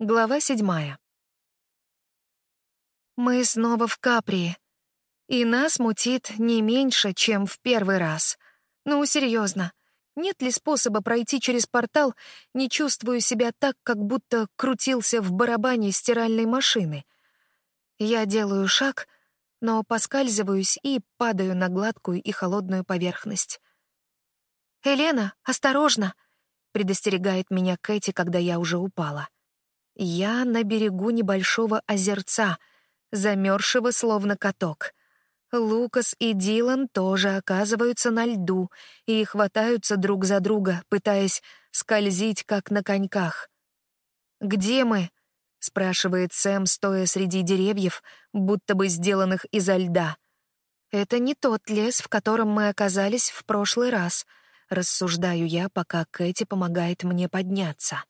Глава седьмая. Мы снова в Капри, и нас мутит не меньше, чем в первый раз. Ну, серьезно, нет ли способа пройти через портал, не чувствуя себя так, как будто крутился в барабане стиральной машины? Я делаю шаг, но поскальзываюсь и падаю на гладкую и холодную поверхность. «Елена, осторожно!» — предостерегает меня Кэти, когда я уже упала. Я на берегу небольшого озерца, замерзшего словно каток. Лукас и Дилан тоже оказываются на льду и хватаются друг за друга, пытаясь скользить, как на коньках. «Где мы?» — спрашивает Сэм, стоя среди деревьев, будто бы сделанных изо льда. «Это не тот лес, в котором мы оказались в прошлый раз», — рассуждаю я, пока Кэти помогает мне подняться.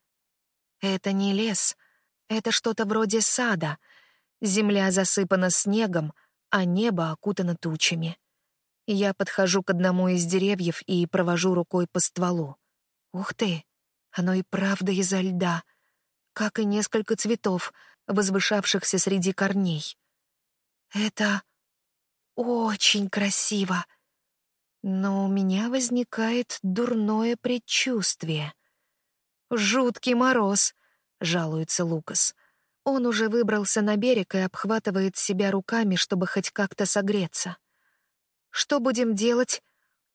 Это не лес. Это что-то вроде сада. Земля засыпана снегом, а небо окутано тучами. Я подхожу к одному из деревьев и провожу рукой по стволу. Ух ты, оно и правда изо льда, как и несколько цветов, возвышавшихся среди корней. Это очень красиво. Но у меня возникает дурное предчувствие. «Жуткий мороз», — жалуется Лукас. Он уже выбрался на берег и обхватывает себя руками, чтобы хоть как-то согреться. «Что будем делать?»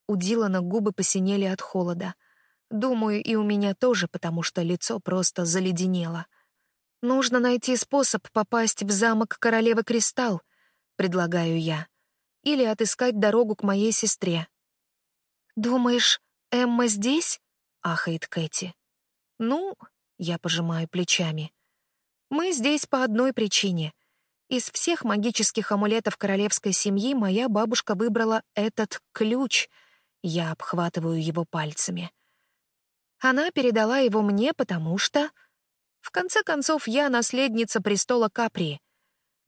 У Дилана губы посинели от холода. Думаю, и у меня тоже, потому что лицо просто заледенело. «Нужно найти способ попасть в замок Королевы Кристалл», — предлагаю я. «Или отыскать дорогу к моей сестре». «Думаешь, Эмма здесь?» — ахает Кэти. «Ну...» — я пожимаю плечами. «Мы здесь по одной причине. Из всех магических амулетов королевской семьи моя бабушка выбрала этот ключ. Я обхватываю его пальцами. Она передала его мне, потому что... В конце концов, я наследница престола Капри.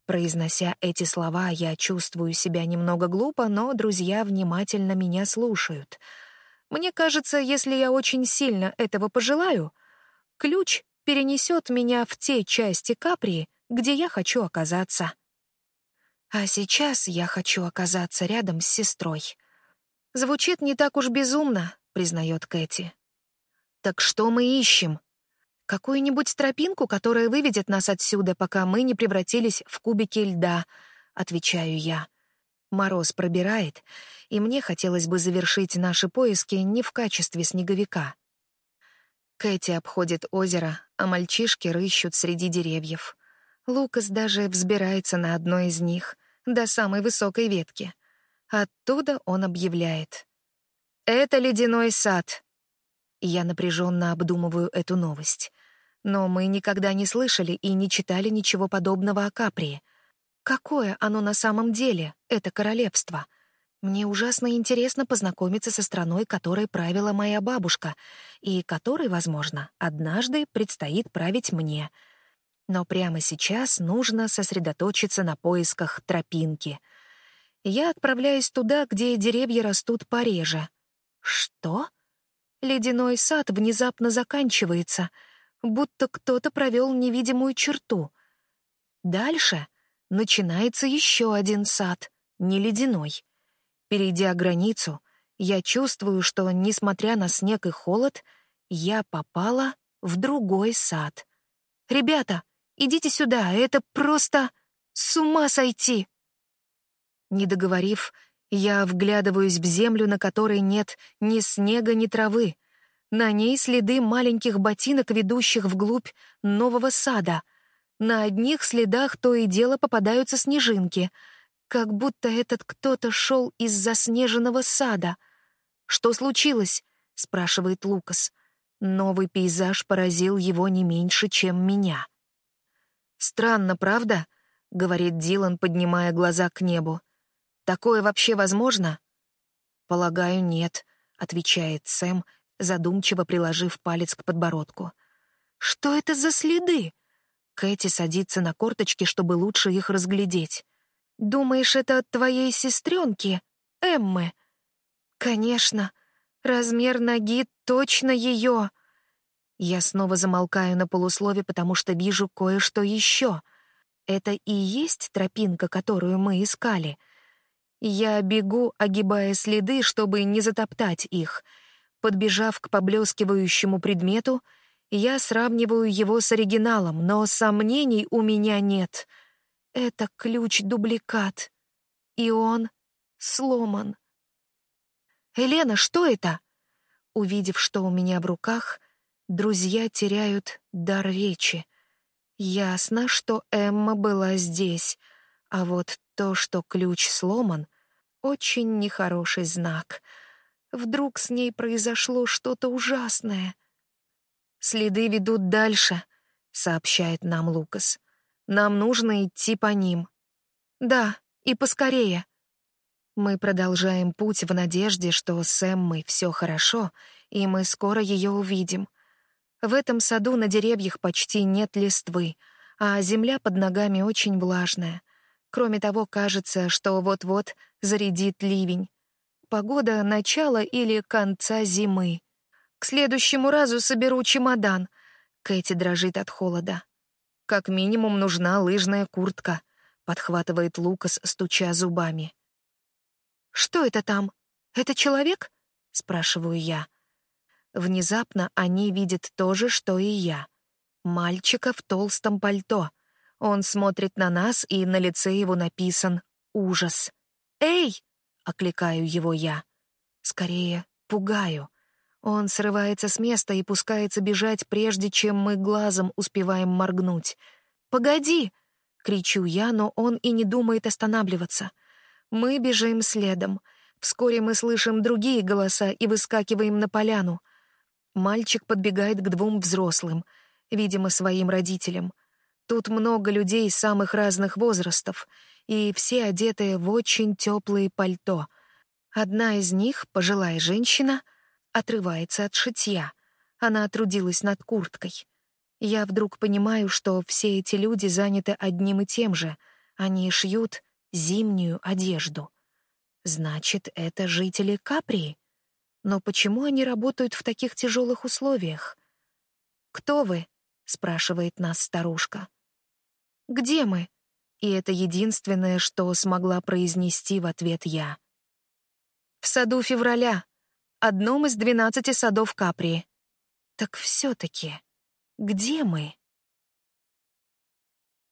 Произнося эти слова, я чувствую себя немного глупо, но друзья внимательно меня слушают — мне кажется, если я очень сильно этого пожелаю, ключ перенесет меня в те части Капри, где я хочу оказаться. А сейчас я хочу оказаться рядом с сестрой. Звучит не так уж безумно, признает Кэти. Так что мы ищем? Какую-нибудь тропинку, которая выведет нас отсюда, пока мы не превратились в кубики льда, отвечаю я. Мороз пробирает, и мне хотелось бы завершить наши поиски не в качестве снеговика. Кэти обходит озеро, а мальчишки рыщут среди деревьев. Лукас даже взбирается на одной из них, до самой высокой ветки. Оттуда он объявляет. «Это ледяной сад». Я напряженно обдумываю эту новость. Но мы никогда не слышали и не читали ничего подобного о Каприи — Какое оно на самом деле, это королевство? Мне ужасно интересно познакомиться со страной, которой правила моя бабушка, и которой, возможно, однажды предстоит править мне. Но прямо сейчас нужно сосредоточиться на поисках тропинки. Я отправляюсь туда, где деревья растут пореже. Что? Ледяной сад внезапно заканчивается, будто кто-то провел невидимую черту. Дальше — начинается еще один сад, не ледяной. Перейдя границу, я чувствую, что, несмотря на снег и холод, я попала в другой сад. «Ребята, идите сюда, это просто с ума сойти!» Не договорив, я вглядываюсь в землю, на которой нет ни снега, ни травы. На ней следы маленьких ботинок, ведущих вглубь нового сада — на одних следах то и дело попадаются снежинки, как будто этот кто-то шел из заснеженного сада. «Что случилось?» — спрашивает Лукас. Новый пейзаж поразил его не меньше, чем меня. «Странно, правда?» — говорит Дилан, поднимая глаза к небу. «Такое вообще возможно?» «Полагаю, нет», — отвечает Сэм, задумчиво приложив палец к подбородку. «Что это за следы?» Кэти садится на корточки, чтобы лучше их разглядеть. «Думаешь, это от твоей сестренки, Эммы?» «Конечно. Размер ноги точно ее. Я снова замолкаю на полуслове, потому что вижу кое-что еще. Это и есть тропинка, которую мы искали. Я бегу, огибая следы, чтобы не затоптать их. Подбежав к поблескивающему предмету, я сравниваю его с оригиналом, но сомнений у меня нет. Это ключ-дубликат. И он сломан. «Елена, что это?» Увидев, что у меня в руках, друзья теряют дар речи. Ясно, что Эмма была здесь, а вот то, что ключ сломан, очень нехороший знак. Вдруг с ней произошло что-то ужасное. «Следы ведут дальше», — сообщает нам Лукас. «Нам нужно идти по ним». «Да, и поскорее», мы продолжаем путь в надежде, что с Эммой все хорошо, и мы скоро ее увидим. В этом саду на деревьях почти нет листвы, а земля под ногами очень влажная. Кроме того, кажется, что вот-вот зарядит ливень. Погода начала или конца зимы. К следующему разу соберу чемодан. Кэти дрожит от холода. Как минимум нужна лыжная куртка, подхватывает Лукас, стуча зубами. «Что это там? Это человек?» — спрашиваю я. Внезапно они видят то же, что и я. Мальчика в толстом пальто. Он смотрит на нас, и на лице его написан «Ужас». «Эй!» — окликаю его я. Скорее, пугаю. Он срывается с места и пускается бежать, прежде чем мы глазом успеваем моргнуть. «Погоди!» — кричу я, но он и не думает останавливаться — мы бежим следом. Вскоре мы слышим другие голоса и выскакиваем на поляну. Мальчик подбегает к двум взрослым, видимо, своим родителям. Тут много людей самых разных возрастов, и все одетые в очень теплые пальто. Одна из них, пожилая женщина, отрывается от шитья. Она трудилась над курткой. Я вдруг понимаю, что все эти люди заняты одним и тем же. Они шьют зимнюю одежду. Значит, это жители Каприи. Но почему они работают в таких тяжелых условиях? «Кто вы?» — спрашивает нас старушка. «Где мы?» И это единственное, что смогла произнести в ответ я. «В саду февраля, одном из двенадцати садов Каприи». «Так все-таки, где мы?»